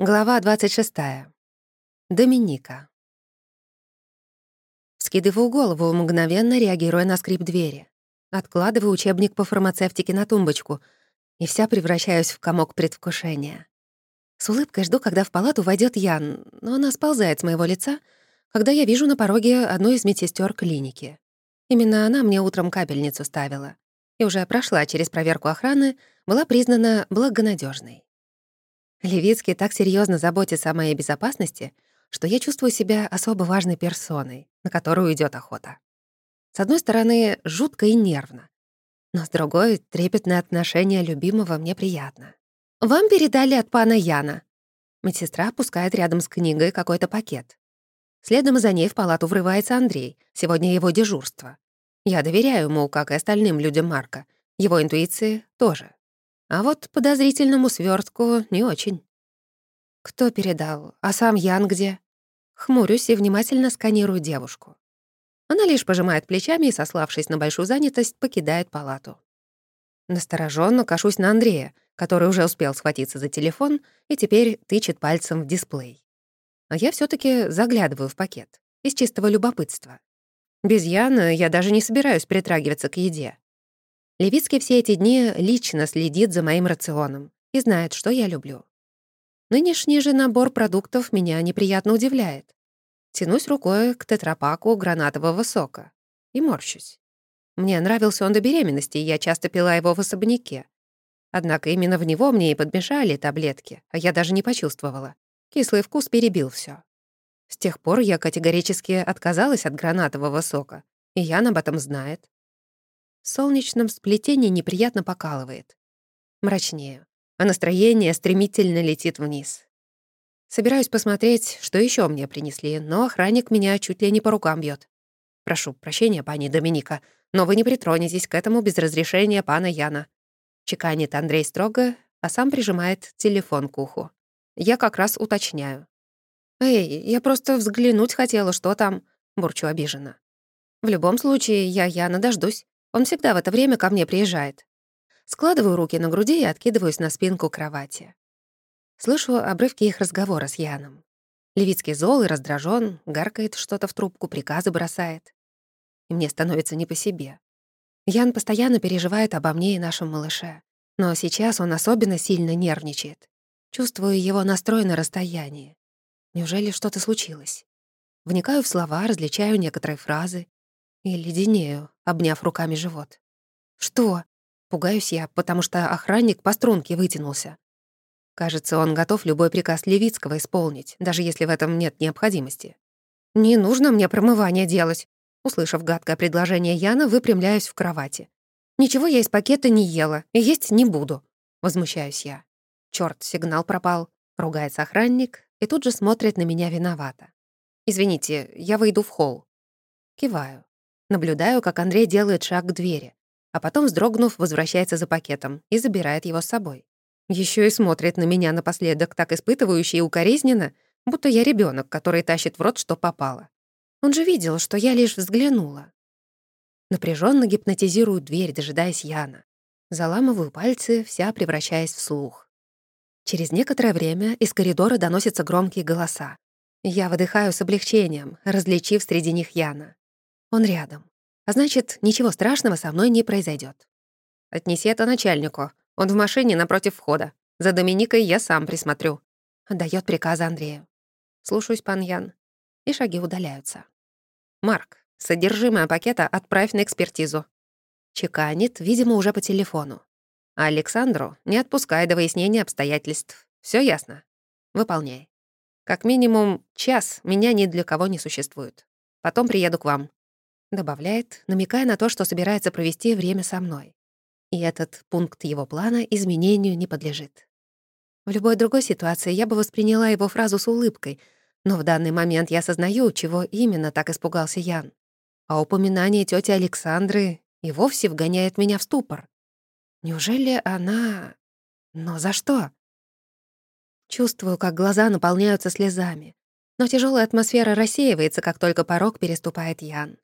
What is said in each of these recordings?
Глава 26. Доминика. Скидываю голову, мгновенно реагируя на скрип двери. Откладываю учебник по фармацевтике на тумбочку и вся превращаюсь в комок предвкушения. С улыбкой жду, когда в палату войдет Ян, но она сползает с моего лица, когда я вижу на пороге одну из медсестер клиники. Именно она мне утром капельницу ставила и уже прошла через проверку охраны, была признана благонадежной. Левицкий так серьезно заботится о моей безопасности, что я чувствую себя особо важной персоной, на которую идет охота. С одной стороны, жутко и нервно, но с другой, трепетное отношение любимого мне приятно. «Вам передали от пана Яна». Медсестра опускает рядом с книгой какой-то пакет. Следом за ней в палату врывается Андрей, сегодня его дежурство. Я доверяю ему, как и остальным людям Марка, его интуиции тоже. А вот подозрительному свертку не очень. Кто передал? А сам Ян где? Хмурюсь и внимательно сканирую девушку. Она лишь пожимает плечами и, сославшись на большую занятость, покидает палату. Настороженно кашусь на Андрея, который уже успел схватиться за телефон и теперь тычет пальцем в дисплей. А я все таки заглядываю в пакет, из чистого любопытства. Без Яна я даже не собираюсь притрагиваться к еде. Левицкий все эти дни лично следит за моим рационом и знает, что я люблю. Нынешний же набор продуктов меня неприятно удивляет. Тянусь рукой к тетрапаку гранатового сока и морщусь. Мне нравился он до беременности, и я часто пила его в особняке. Однако именно в него мне и подмешали таблетки, а я даже не почувствовала. Кислый вкус перебил все. С тех пор я категорически отказалась от гранатового сока, и Ян об этом знает. Солнечном сплетении неприятно покалывает. Мрачнее, а настроение стремительно летит вниз. Собираюсь посмотреть, что еще мне принесли, но охранник меня чуть ли не по рукам бьет. Прошу прощения, пани Доминика, но вы не притронетесь к этому без разрешения пана Яна. Чеканит Андрей строго, а сам прижимает телефон к уху. Я как раз уточняю. «Эй, я просто взглянуть хотела, что там», — бурчу обиженно. «В любом случае, я Яна дождусь. Он всегда в это время ко мне приезжает. Складываю руки на груди и откидываюсь на спинку кровати. Слышу обрывки их разговора с Яном. Левицкий зол и раздражен, гаркает что-то в трубку, приказы бросает. И мне становится не по себе. Ян постоянно переживает обо мне и нашем малыше. Но сейчас он особенно сильно нервничает. Чувствую его настрой на расстоянии. Неужели что-то случилось? Вникаю в слова, различаю некоторые фразы и леденею, обняв руками живот. «Что?» Пугаюсь я, потому что охранник по струнке вытянулся. Кажется, он готов любой приказ Левицкого исполнить, даже если в этом нет необходимости. «Не нужно мне промывание делать», услышав гадкое предложение Яна, выпрямляюсь в кровати. «Ничего я из пакета не ела и есть не буду», — возмущаюсь я. Чёрт, сигнал пропал. Ругается охранник и тут же смотрит на меня виновато. «Извините, я выйду в холл». Киваю. Наблюдаю, как Андрей делает шаг к двери, а потом, вздрогнув, возвращается за пакетом и забирает его с собой. Еще и смотрит на меня напоследок так испытывающе и укоризненно, будто я ребенок, который тащит в рот, что попало. Он же видел, что я лишь взглянула. Напряженно гипнотизирую дверь, дожидаясь Яна. Заламываю пальцы, вся превращаясь в слух. Через некоторое время из коридора доносятся громкие голоса. Я выдыхаю с облегчением, различив среди них Яна. Он рядом. А значит, ничего страшного со мной не произойдет. Отнеси это начальнику. Он в машине напротив входа. За Доминикой я сам присмотрю. Дает приказ Андрею. Слушаюсь, пан Ян. И шаги удаляются. Марк, содержимое пакета отправь на экспертизу. Чеканит, видимо, уже по телефону. А Александру не отпускай до выяснения обстоятельств. Все ясно? Выполняй. Как минимум час меня ни для кого не существует. Потом приеду к вам. Добавляет, намекая на то, что собирается провести время со мной. И этот пункт его плана изменению не подлежит. В любой другой ситуации я бы восприняла его фразу с улыбкой, но в данный момент я осознаю, чего именно так испугался Ян. А упоминание тети Александры и вовсе вгоняет меня в ступор. Неужели она... Но за что? Чувствую, как глаза наполняются слезами. Но тяжелая атмосфера рассеивается, как только порог переступает Ян.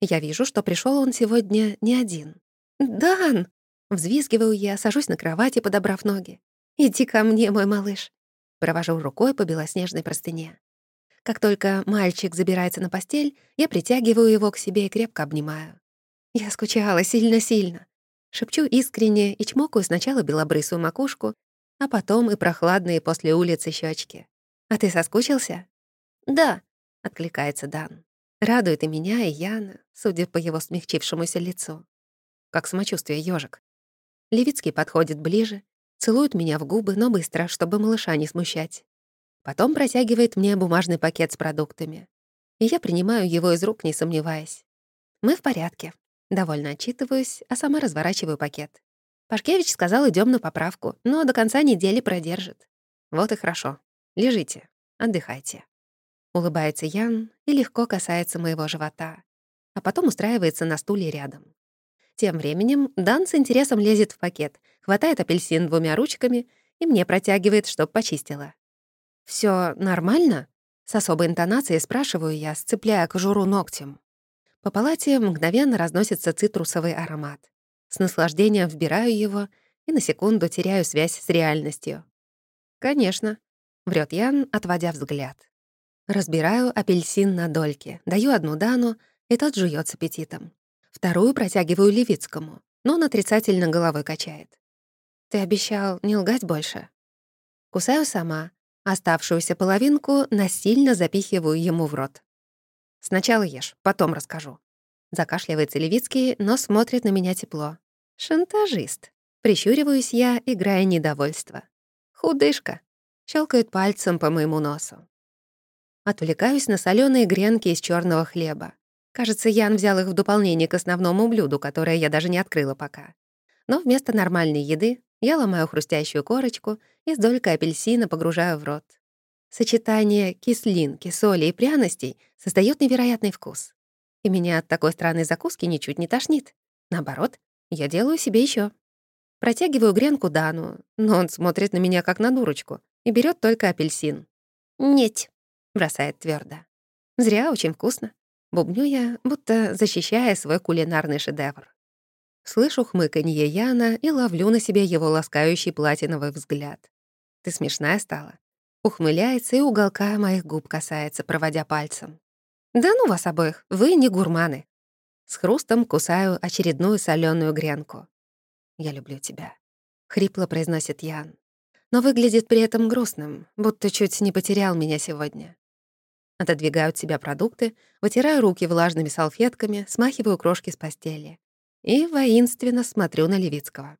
Я вижу, что пришел он сегодня не один. «Дан!» — взвизгиваю я, сажусь на кровати, подобрав ноги. «Иди ко мне, мой малыш». Провожу рукой по белоснежной простыне. Как только мальчик забирается на постель, я притягиваю его к себе и крепко обнимаю. Я скучала сильно-сильно. Шепчу искренне и чмокаю сначала белобрысую макушку, а потом и прохладные после улицы щечки. «А ты соскучился?» «Да», — откликается Дан. Радует и меня, и Яна, судя по его смягчившемуся лицу. Как самочувствие ежик. Левицкий подходит ближе, целует меня в губы, но быстро, чтобы малыша не смущать. Потом протягивает мне бумажный пакет с продуктами. И я принимаю его из рук, не сомневаясь. Мы в порядке. Довольно отчитываюсь, а сама разворачиваю пакет. Пашкевич сказал, идем на поправку, но до конца недели продержит. Вот и хорошо. Лежите, отдыхайте. Улыбается Ян и легко касается моего живота, а потом устраивается на стуле рядом. Тем временем Дан с интересом лезет в пакет, хватает апельсин двумя ручками и мне протягивает, чтоб почистила. Все нормально?» С особой интонацией спрашиваю я, сцепляя кожуру ногтем. По палате мгновенно разносится цитрусовый аромат. С наслаждением вбираю его и на секунду теряю связь с реальностью. «Конечно», — врет Ян, отводя взгляд. Разбираю апельсин на дольки, даю одну Дану, и тот жует с аппетитом. Вторую протягиваю Левицкому, но он отрицательно головой качает. «Ты обещал не лгать больше?» Кусаю сама, Оставшуюся половинку насильно запихиваю ему в рот. «Сначала ешь, потом расскажу». Закашливается Левицкий, но смотрит на меня тепло. «Шантажист». Прищуриваюсь я, играя недовольство. «Худышка». Щелкает пальцем по моему носу. Отвлекаюсь на соленые гренки из черного хлеба. Кажется, Ян взял их в дополнение к основному блюду, которое я даже не открыла пока. Но вместо нормальной еды я ломаю хрустящую корочку и с долькой апельсина погружаю в рот. Сочетание кислинки, соли и пряностей создает невероятный вкус. И меня от такой странной закуски ничуть не тошнит. Наоборот, я делаю себе еще. Протягиваю гренку Дану, но он смотрит на меня как на дурочку и берет только апельсин. «Нет», — бросает твердо. «Зря, очень вкусно». Бубню я, будто защищая свой кулинарный шедевр. Слышу хмыканье Яна и ловлю на себе его ласкающий платиновый взгляд. «Ты смешная стала». Ухмыляется и уголка моих губ касается, проводя пальцем. «Да ну вас обоих, вы не гурманы». С хрустом кусаю очередную соленую гренку. «Я люблю тебя», — хрипло произносит Ян. Но выглядит при этом грустным, будто чуть не потерял меня сегодня. Отодвигаю от себя продукты, вытираю руки влажными салфетками, смахиваю крошки с постели и воинственно смотрю на Левицкого.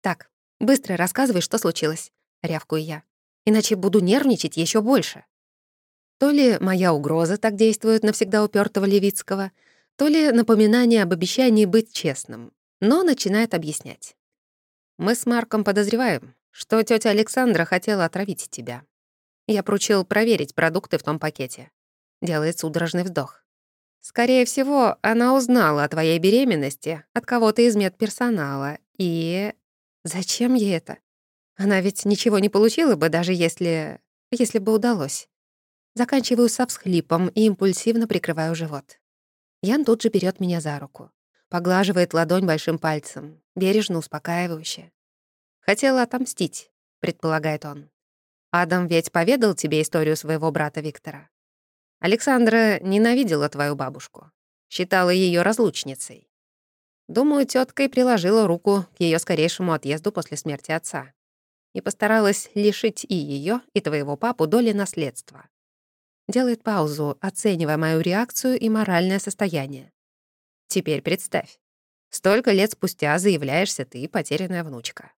«Так, быстро рассказывай, что случилось», — рявкую я. «Иначе буду нервничать еще больше». То ли моя угроза так действует на всегда упертого Левицкого, то ли напоминание об обещании быть честным, но начинает объяснять. «Мы с Марком подозреваем, что тетя Александра хотела отравить тебя. Я поручил проверить продукты в том пакете». Делает судорожный вздох. Скорее всего, она узнала о твоей беременности от кого-то из медперсонала. И... Зачем ей это? Она ведь ничего не получила бы, даже если... если бы удалось. Заканчиваю со всхлипом и импульсивно прикрываю живот. Ян тут же берет меня за руку. Поглаживает ладонь большим пальцем, бережно, успокаивающе. «Хотела отомстить», — предполагает он. «Адам ведь поведал тебе историю своего брата Виктора. Александра ненавидела твою бабушку, считала ее разлучницей. Думаю, тетка и приложила руку к ее скорейшему отъезду после смерти отца и постаралась лишить и ее, и твоего папу доли наследства. Делает паузу, оценивая мою реакцию и моральное состояние. Теперь представь, столько лет спустя заявляешься ты, потерянная внучка.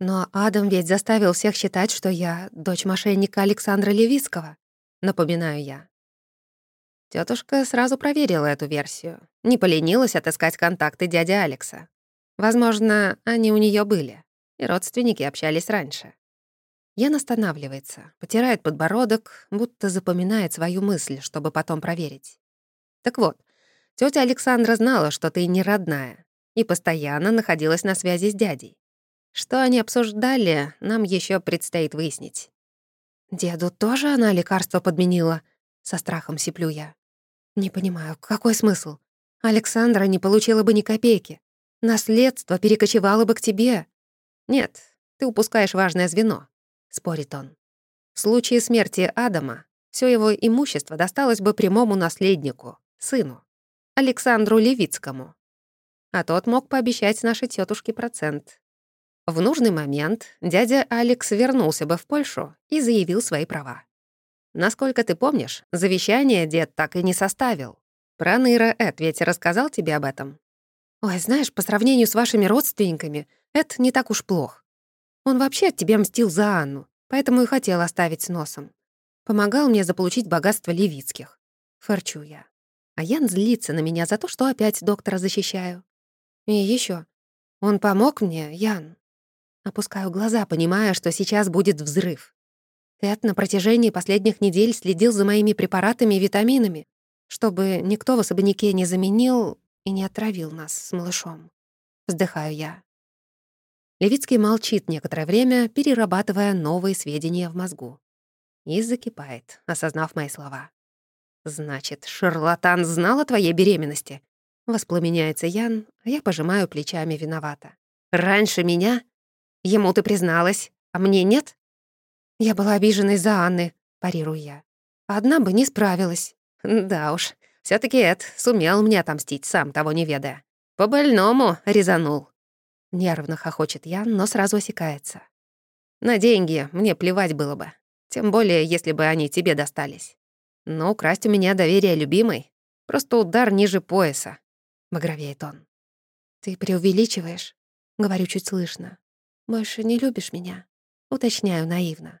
Но Адам ведь заставил всех считать, что я дочь мошенника Александра Левицкого, напоминаю я. Тетушка сразу проверила эту версию. Не поленилась отыскать контакты дяди Алекса. Возможно, они у нее были, и родственники общались раньше. Ян останавливается, потирает подбородок, будто запоминает свою мысль, чтобы потом проверить. Так вот, тетя Александра знала, что ты не родная, и постоянно находилась на связи с дядей. Что они обсуждали, нам еще предстоит выяснить. «Деду тоже она лекарство подменила?» — со страхом сиплю я. «Не понимаю, какой смысл? Александра не получила бы ни копейки. Наследство перекочевало бы к тебе». «Нет, ты упускаешь важное звено», — спорит он. В случае смерти Адама все его имущество досталось бы прямому наследнику, сыну, Александру Левицкому. А тот мог пообещать нашей тетушке процент. В нужный момент дядя Алекс вернулся бы в Польшу и заявил свои права. Насколько ты помнишь, завещание дед так и не составил. Проныра Эд ведь рассказал тебе об этом? Ой, знаешь, по сравнению с вашими родственниками, Эд не так уж плох. Он вообще от тебя мстил за Анну, поэтому и хотел оставить с носом. Помогал мне заполучить богатство Левицких. Форчу я. А Ян злится на меня за то, что опять доктора защищаю. И еще, Он помог мне, Ян. Опускаю глаза, понимая, что сейчас будет взрыв. Эд на протяжении последних недель следил за моими препаратами и витаминами, чтобы никто в особняке не заменил и не отравил нас с малышом. Вздыхаю я. Левицкий молчит некоторое время, перерабатывая новые сведения в мозгу. И закипает, осознав мои слова. «Значит, шарлатан знал о твоей беременности?» Воспламеняется Ян, а я пожимаю плечами виновата. «Раньше меня? Ему ты призналась, а мне нет?» «Я была обижена из-за Анны», — парирую я. «Одна бы не справилась». «Да уж, все таки Эд сумел мне отомстить, сам того не ведая. По-больному резанул». Нервно хохочет Ян, но сразу осекается. «На деньги мне плевать было бы. Тем более, если бы они тебе достались. Но украсть у меня доверие любимой — просто удар ниже пояса», — багровеет он. «Ты преувеличиваешь?» — говорю чуть слышно. «Больше не любишь меня?» — уточняю наивно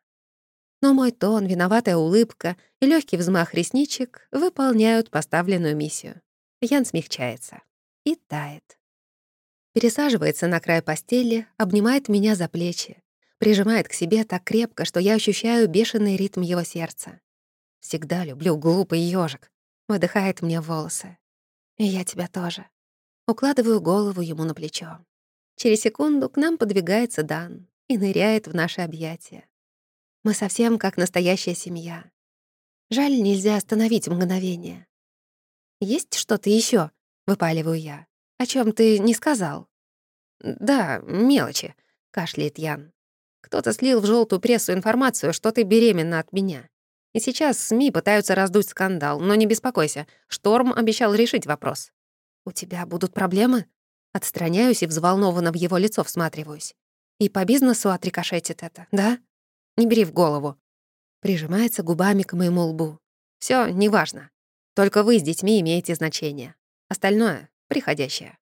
но мой тон, виноватая улыбка и легкий взмах ресничек выполняют поставленную миссию. Ян смягчается и тает. Пересаживается на край постели, обнимает меня за плечи, прижимает к себе так крепко, что я ощущаю бешеный ритм его сердца. Всегда люблю глупый ежик, выдыхает мне волосы. И я тебя тоже. Укладываю голову ему на плечо. Через секунду к нам подвигается Дан и ныряет в наши объятия. Мы совсем как настоящая семья. Жаль, нельзя остановить мгновение. «Есть что-то еще? выпаливаю я. «О чем ты не сказал?» «Да, мелочи», — кашляет Ян. «Кто-то слил в желтую прессу информацию, что ты беременна от меня. И сейчас СМИ пытаются раздуть скандал, но не беспокойся, Шторм обещал решить вопрос». «У тебя будут проблемы?» Отстраняюсь и взволнованно в его лицо всматриваюсь. «И по бизнесу отрикошетит это, да?» Не бери в голову. Прижимается губами к моему лбу. Все, неважно. Только вы с детьми имеете значение. Остальное — приходящее.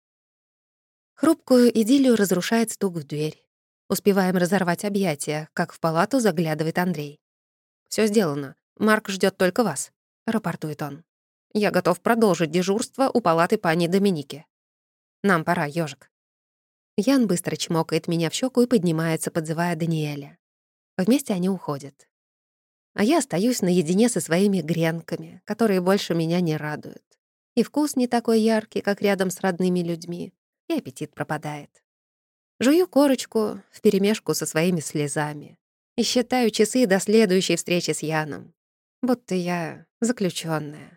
Хрупкую идиллию разрушает стук в дверь. Успеваем разорвать объятия, как в палату заглядывает Андрей. Все сделано. Марк ждет только вас», — рапортует он. «Я готов продолжить дежурство у палаты пани Доминики. Нам пора, ежик. Ян быстро чмокает меня в щеку и поднимается, подзывая Даниэля. Вместе они уходят. А я остаюсь наедине со своими гренками, которые больше меня не радуют. И вкус не такой яркий, как рядом с родными людьми, и аппетит пропадает. Жую корочку вперемешку со своими слезами и считаю часы до следующей встречи с Яном, будто я заключенная.